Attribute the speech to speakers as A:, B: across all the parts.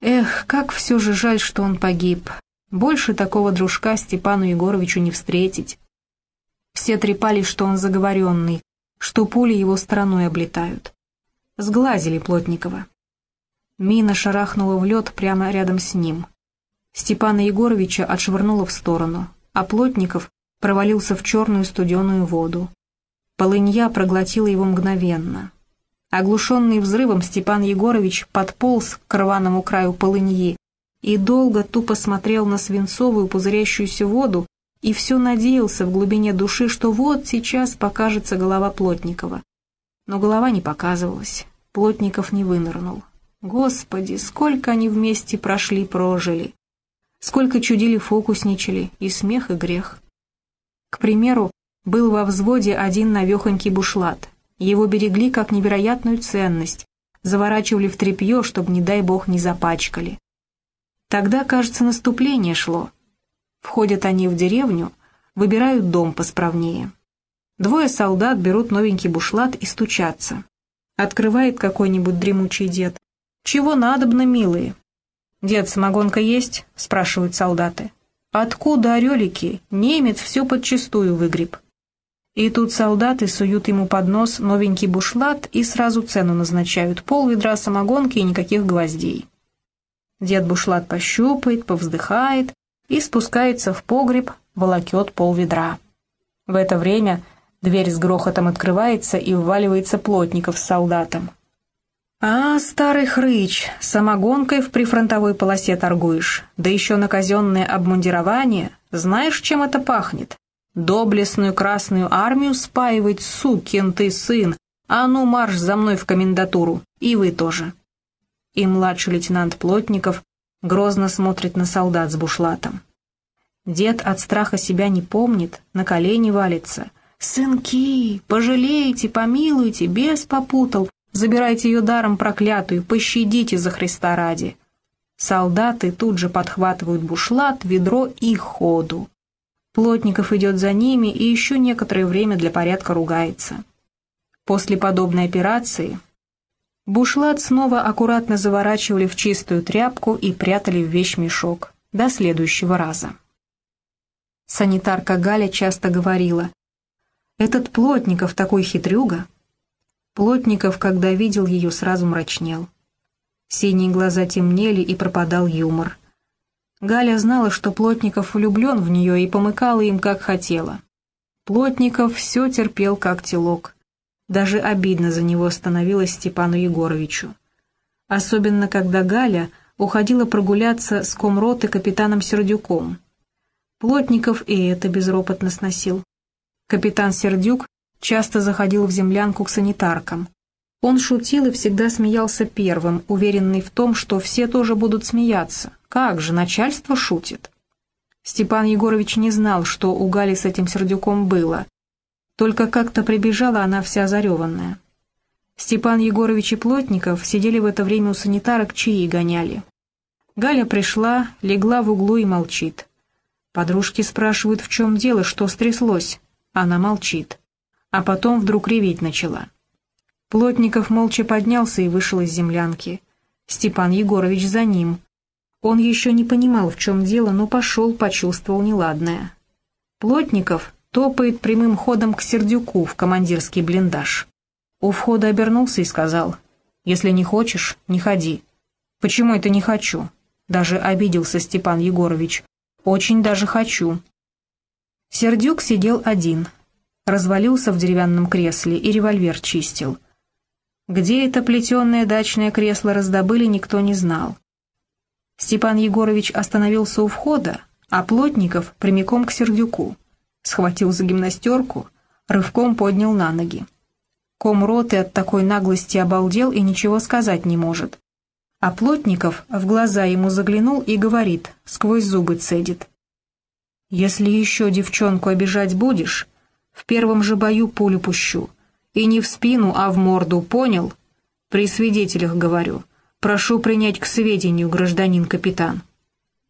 A: Эх, как все же жаль, что он погиб. Больше такого дружка Степану Егоровичу не встретить. Все трепались, что он заговоренный, что пули его стороной облетают. Сглазили Плотникова. Мина шарахнула в лед прямо рядом с ним. Степана Егоровича отшвырнула в сторону, а Плотников провалился в черную студеную воду. Полынья проглотила его мгновенно. Оглушенный взрывом Степан Егорович подполз к рваному краю полыньи и долго тупо смотрел на свинцовую пузырящуюся воду и все надеялся в глубине души, что вот сейчас покажется голова Плотникова. Но голова не показывалась, Плотников не вынырнул. Господи, сколько они вместе прошли-прожили! Сколько чудили-фокусничали, и смех, и грех. К примеру, был во взводе один навехонький бушлат. Его берегли как невероятную ценность, заворачивали в тряпье, чтобы, не дай бог, не запачкали. Тогда, кажется, наступление шло. Входят они в деревню, выбирают дом посправнее. Двое солдат берут новенький бушлат и стучатся. Открывает какой-нибудь дремучий дед. «Чего надобно, милые?» «Дед, самогонка есть?» — спрашивают солдаты. «Откуда орелики? Немец все подчистую выгреб». И тут солдаты суют ему под нос новенький бушлат и сразу цену назначают. Пол ведра самогонки и никаких гвоздей. Дед бушлат пощупает, повздыхает и спускается в погреб, волокет пол ведра. В это время дверь с грохотом открывается и вваливается плотников с солдатом. «А, старый хрыч, самогонкой в прифронтовой полосе торгуешь, да еще на казенное обмундирование. Знаешь, чем это пахнет? Доблестную Красную Армию спаивать, сукин ты сын! А ну марш за мной в комендатуру, и вы тоже!» И младший лейтенант Плотников грозно смотрит на солдат с бушлатом. Дед от страха себя не помнит, на колени валится. «Сынки, пожалейте, помилуйте, бес попутал, Забирайте ее даром проклятую, пощадите за Христа ради. Солдаты тут же подхватывают бушлат, ведро и ходу. Плотников идет за ними и еще некоторое время для порядка ругается. После подобной операции бушлат снова аккуратно заворачивали в чистую тряпку и прятали в вещмешок. До следующего раза. Санитарка Галя часто говорила, «Этот Плотников такой хитрюга, Плотников, когда видел ее, сразу мрачнел. Синие глаза темнели, и пропадал юмор. Галя знала, что Плотников влюблен в нее и помыкала им, как хотела. Плотников все терпел, как телок. Даже обидно за него становилось Степану Егоровичу. Особенно, когда Галя уходила прогуляться с комроты капитаном Сердюком. Плотников и это безропотно сносил. Капитан Сердюк часто заходил в землянку к санитаркам. Он шутил и всегда смеялся первым, уверенный в том, что все тоже будут смеяться. Как же, начальство шутит. Степан Егорович не знал, что у Гали с этим сердюком было. Только как-то прибежала она вся зареванная. Степан Егорович и Плотников сидели в это время у санитарок, чаи гоняли. Галя пришла, легла в углу и молчит. Подружки спрашивают, в чем дело, что стряслось. Она молчит а потом вдруг реветь начала. Плотников молча поднялся и вышел из землянки. Степан Егорович за ним. Он еще не понимал, в чем дело, но пошел, почувствовал неладное. Плотников топает прямым ходом к Сердюку в командирский блиндаж. У входа обернулся и сказал, «Если не хочешь, не ходи». «Почему это не хочу?» Даже обиделся Степан Егорович. «Очень даже хочу». Сердюк сидел один, развалился в деревянном кресле и револьвер чистил. Где это плетеное дачное кресло раздобыли, никто не знал. Степан Егорович остановился у входа, а Плотников прямиком к Сердюку. Схватил за гимнастерку, рывком поднял на ноги. Ком роты от такой наглости обалдел и ничего сказать не может. А Плотников в глаза ему заглянул и говорит, сквозь зубы цедит. «Если еще девчонку обижать будешь, в первом же бою пулю пущу. И не в спину, а в морду, понял? При свидетелях говорю. Прошу принять к сведению, гражданин капитан».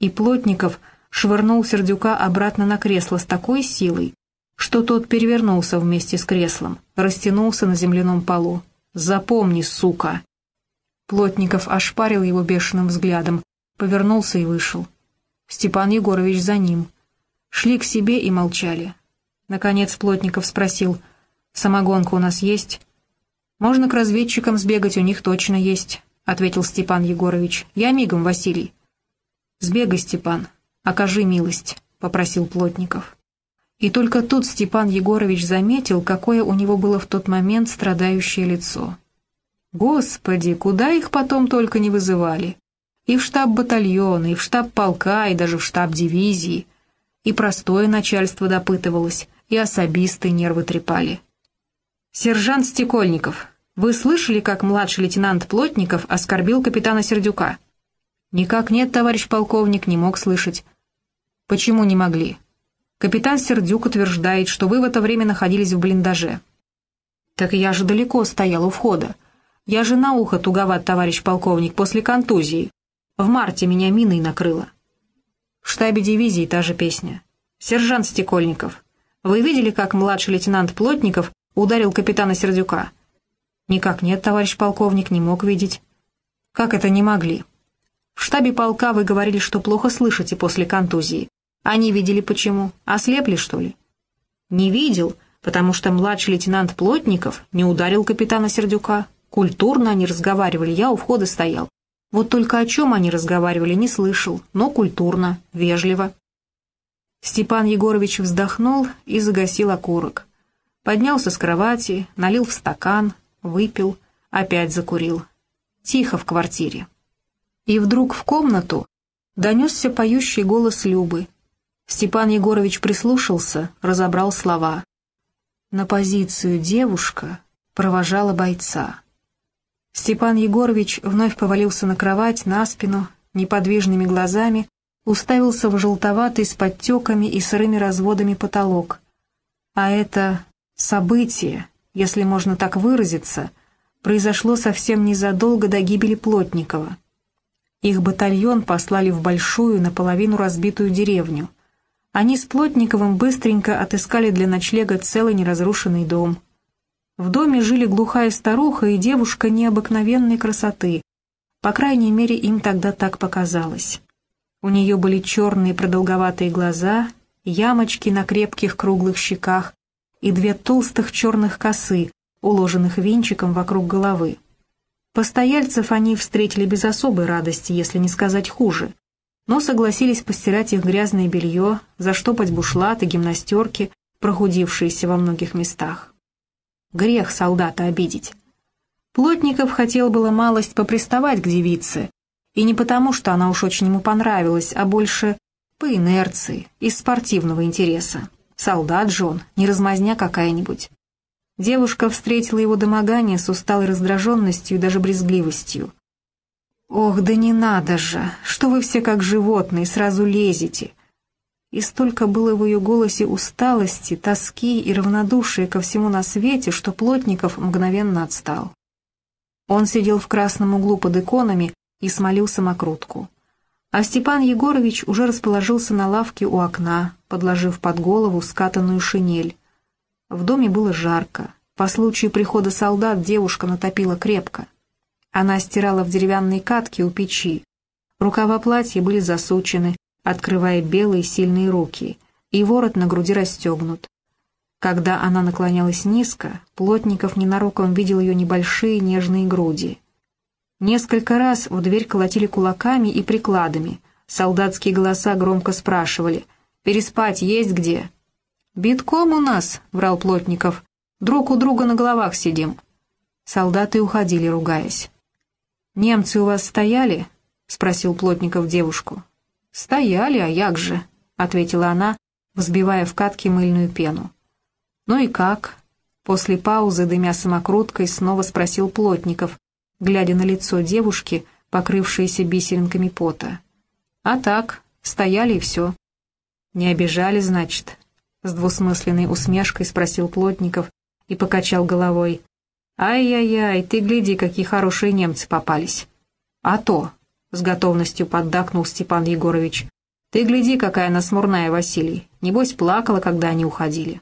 A: И Плотников швырнул Сердюка обратно на кресло с такой силой, что тот перевернулся вместе с креслом, растянулся на земляном полу. «Запомни, сука!» Плотников ошпарил его бешеным взглядом, повернулся и вышел. Степан Егорович за ним. Шли к себе и молчали. Наконец Плотников спросил, «Самогонка у нас есть?» «Можно к разведчикам сбегать, у них точно есть», — ответил Степан Егорович. «Я мигом, Василий». «Сбегай, Степан, окажи милость», — попросил Плотников. И только тут Степан Егорович заметил, какое у него было в тот момент страдающее лицо. Господи, куда их потом только не вызывали. И в штаб батальона, и в штаб полка, и даже в штаб дивизии. И простое начальство допытывалось, и особисты нервы трепали. «Сержант Стекольников, вы слышали, как младший лейтенант Плотников оскорбил капитана Сердюка?» «Никак нет, товарищ полковник, не мог слышать». «Почему не могли?» Капитан Сердюк утверждает, что вы в это время находились в блиндаже. Так я же далеко стоял у входа. Я же на ухо туговат, товарищ полковник, после контузии. В марте меня миной накрыло. В штабе дивизии та же песня. Сержант Стекольников, вы видели, как младший лейтенант Плотников ударил капитана Сердюка? Никак нет, товарищ полковник, не мог видеть. Как это не могли? В штабе полка вы говорили, что плохо слышите после контузии. Они видели почему? Ослепли, что ли? Не видел, потому что младший лейтенант Плотников не ударил капитана Сердюка. Культурно они разговаривали, я у входа стоял. Вот только о чем они разговаривали, не слышал, но культурно, вежливо. Степан Егорович вздохнул и загасил окурок. Поднялся с кровати, налил в стакан, выпил, опять закурил. Тихо в квартире. И вдруг в комнату донесся поющий голос Любы, Степан Егорович прислушался, разобрал слова. На позицию девушка провожала бойца. Степан Егорович вновь повалился на кровать, на спину, неподвижными глазами, уставился в желтоватый с подтеками и сырыми разводами потолок. А это событие, если можно так выразиться, произошло совсем незадолго до гибели Плотникова. Их батальон послали в большую, наполовину разбитую деревню. Они с Плотниковым быстренько отыскали для ночлега целый неразрушенный дом. В доме жили глухая старуха и девушка необыкновенной красоты. По крайней мере, им тогда так показалось. У нее были черные продолговатые глаза, ямочки на крепких круглых щеках и две толстых черных косы, уложенных венчиком вокруг головы. Постояльцев они встретили без особой радости, если не сказать хуже но согласились постирать их грязное белье, заштопать бушлаты, гимнастерки, прохудившиеся во многих местах. Грех солдата обидеть. Плотников хотел было малость поприставать к девице, и не потому, что она уж очень ему понравилась, а больше по инерции, из спортивного интереса. Солдат же он, не размазня какая-нибудь. Девушка встретила его домогание с усталой раздраженностью и даже брезгливостью. «Ох, да не надо же! Что вы все как животные, сразу лезете!» И столько было в ее голосе усталости, тоски и равнодушия ко всему на свете, что Плотников мгновенно отстал. Он сидел в красном углу под иконами и смолил самокрутку. А Степан Егорович уже расположился на лавке у окна, подложив под голову скатанную шинель. В доме было жарко. По случаю прихода солдат девушка натопила крепко. Она стирала в деревянной катке у печи. Рукава платья были засучены, открывая белые сильные руки, и ворот на груди расстегнут. Когда она наклонялась низко, Плотников ненароком видел ее небольшие нежные груди. Несколько раз в дверь колотили кулаками и прикладами. Солдатские голоса громко спрашивали «Переспать есть где?» «Битком у нас», — врал Плотников, — «друг у друга на головах сидим». Солдаты уходили, ругаясь. «Немцы у вас стояли?» — спросил Плотников девушку. «Стояли, а як же?» — ответила она, взбивая в катке мыльную пену. «Ну и как?» — после паузы, дымя самокруткой, снова спросил Плотников, глядя на лицо девушки, покрывшееся бисеринками пота. «А так, стояли и все». «Не обижали, значит?» — с двусмысленной усмешкой спросил Плотников и покачал головой. «Ай-яй-яй, ты гляди, какие хорошие немцы попались!» «А то!» — с готовностью поддакнул Степан Егорович. «Ты гляди, какая она смурная, Василий. Небось, плакала, когда они уходили».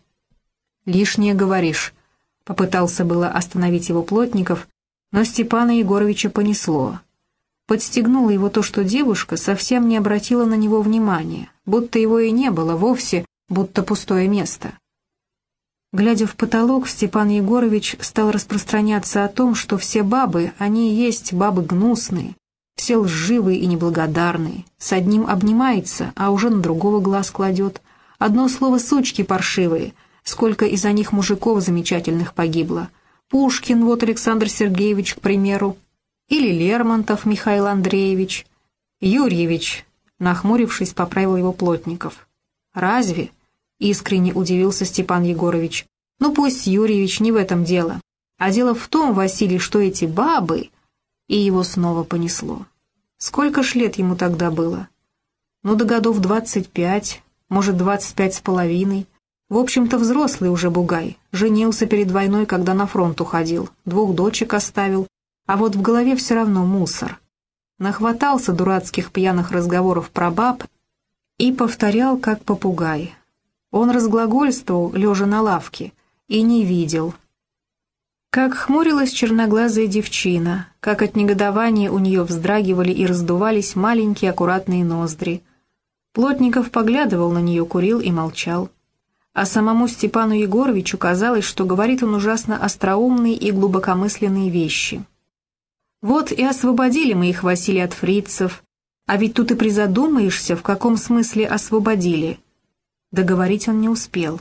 A: «Лишнее говоришь», — попытался было остановить его Плотников, Но Степана Егоровича понесло. Подстегнуло его то, что девушка совсем не обратила на него внимания, будто его и не было вовсе, будто пустое место. Глядя в потолок, Степан Егорович стал распространяться о том, что все бабы, они и есть бабы гнусные, все лживые и неблагодарные, с одним обнимается, а уже на другого глаз кладет. Одно слово «сучки паршивые», сколько из-за них мужиков замечательных погибло. Пушкин, вот Александр Сергеевич, к примеру, или Лермонтов Михаил Андреевич. Юрьевич, нахмурившись, поправил его Плотников. «Разве?» — искренне удивился Степан Егорович. «Ну пусть Юрьевич не в этом дело. А дело в том, Василий, что эти бабы...» И его снова понесло. Сколько ж лет ему тогда было? Ну, до годов двадцать пять, может, двадцать пять с половиной. В общем-то, взрослый уже бугай. Женился перед войной, когда на фронт уходил. Двух дочек оставил. А вот в голове все равно мусор. Нахватался дурацких пьяных разговоров про баб и повторял, как попугай. Он разглагольствовал, лежа на лавке, и не видел, как хмурилась черноглазая девчина, как от негодования у нее вздрагивали и раздувались маленькие аккуратные ноздри. Плотников поглядывал на нее, курил и молчал. А самому Степану Егоровичу казалось, что говорит он ужасно остроумные и глубокомысленные вещи. «Вот и освободили мы их, Василий, от фрицев. А ведь тут и призадумаешься, в каком смысле освободили». Договорить он не успел.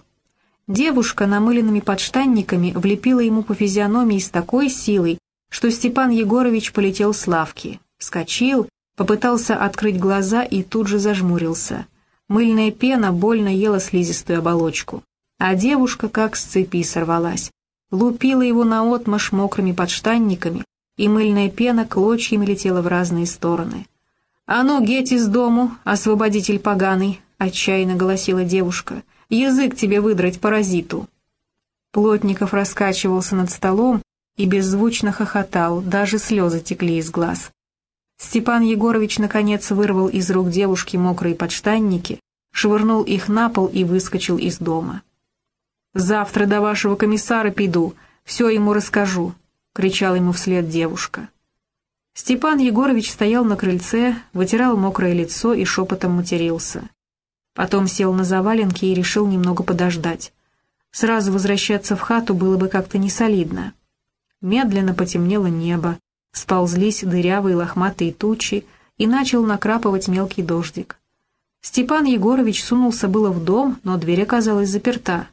A: Девушка намыленными подштанниками влепила ему по физиономии с такой силой, что Степан Егорович полетел с лавки. Вскочил, попытался открыть глаза и тут же зажмурился. Мыльная пена больно ела слизистую оболочку. А девушка как с цепи сорвалась. Лупила его наотмашь мокрыми подштанниками, и мыльная пена клочьями летела в разные стороны. «А ну, геть из дому, освободитель поганый!» — отчаянно голосила девушка — Язык тебе выдрать, паразиту!» Плотников раскачивался над столом и беззвучно хохотал, даже слезы текли из глаз. Степан Егорович наконец вырвал из рук девушки мокрые подштанники, швырнул их на пол и выскочил из дома. «Завтра до вашего комиссара пойду, все ему расскажу», — кричала ему вслед девушка. Степан Егорович стоял на крыльце, вытирал мокрое лицо и шепотом матерился. Потом сел на заваленки и решил немного подождать. Сразу возвращаться в хату было бы как-то несолидно. Медленно потемнело небо, сползлись дырявые лохматые тучи, и начал накрапывать мелкий дождик. Степан Егорович сунулся было в дом, но дверь оказалась заперта.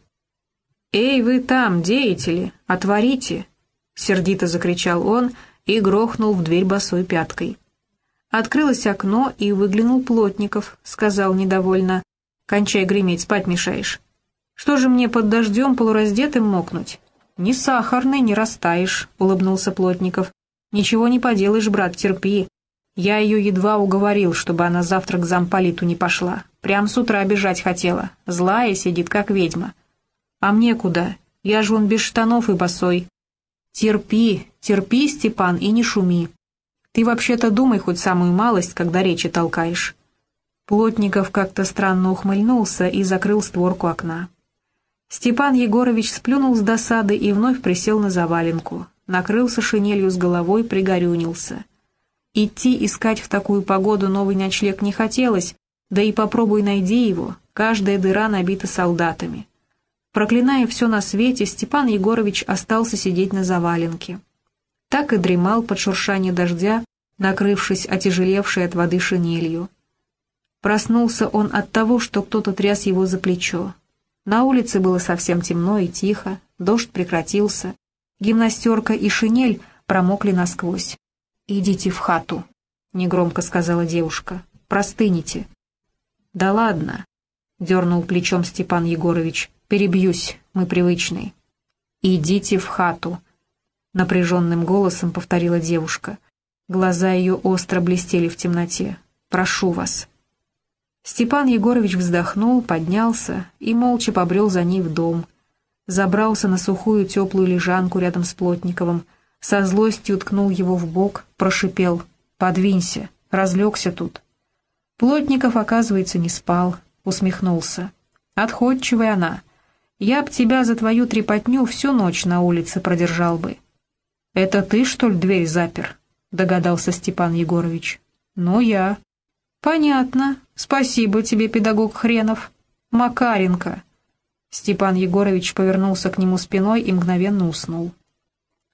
A: «Эй, вы там, деятели, отворите!» — сердито закричал он и грохнул в дверь босой пяткой. Открылось окно, и выглянул Плотников, сказал недовольно, Кончай греметь, спать мешаешь. Что же мне под дождем полураздетым мокнуть? Не сахарный, не растаешь, улыбнулся Плотников. Ничего не поделаешь, брат, терпи. Я ее едва уговорил, чтобы она завтра к замполиту не пошла. Прям с утра бежать хотела. Злая сидит, как ведьма. А мне куда? Я же он без штанов и босой. Терпи, терпи, Степан, и не шуми. Ты вообще-то думай хоть самую малость, когда речи толкаешь. Плотников как-то странно ухмыльнулся и закрыл створку окна. Степан Егорович сплюнул с досады и вновь присел на заваленку, накрылся шинелью с головой, пригорюнился. Идти искать в такую погоду новый ночлег не хотелось, да и попробуй найди его, каждая дыра набита солдатами. Проклиная все на свете, Степан Егорович остался сидеть на заваленке. Так и дремал под шуршание дождя, накрывшись отяжелевшей от воды шинелью. Проснулся он от того, что кто-то тряс его за плечо. На улице было совсем темно и тихо, дождь прекратился. Гимнастерка и шинель промокли насквозь. «Идите в хату», — негромко сказала девушка. «Простынете». «Да ладно», — дернул плечом Степан Егорович. «Перебьюсь, мы привычные». «Идите в хату», — напряженным голосом повторила девушка. Глаза ее остро блестели в темноте. «Прошу вас». Степан Егорович вздохнул, поднялся и молча побрел за ней в дом. Забрался на сухую теплую лежанку рядом с Плотниковым, со злостью ткнул его в бок, прошипел «Подвинься, разлегся тут». Плотников, оказывается, не спал, усмехнулся. «Отходчивая она. Я б тебя за твою трепотню всю ночь на улице продержал бы». «Это ты, что ли, дверь запер?» — догадался Степан Егорович. «Ну, я». «Понятно. Спасибо тебе, педагог Хренов. Макаренко». Степан Егорович повернулся к нему спиной и мгновенно уснул.